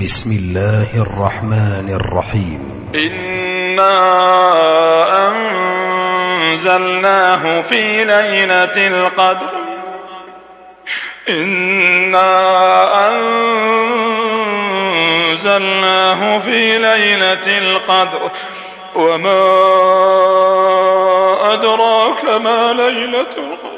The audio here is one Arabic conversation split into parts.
بسم الله الرحمن الرحيم. إنا أنزلناه في ليلة القدر. إنا أنزلناه في ليلة القدر. وما أدراك ما ليلة القدر.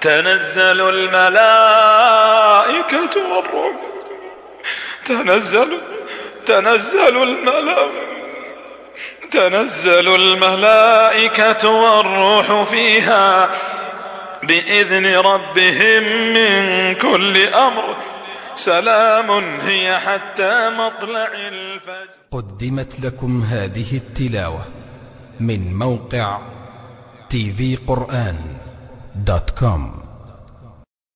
تنزل الملائكة والروح. تنزل تنزل الملائكة تنزل الملائكة والروح فيها بإذن ربهم من كل أمر. سلام هي حتى مطلع الفجر. قدمت لكم هذه التلاوة من موقع tvقرآن دوت كوم.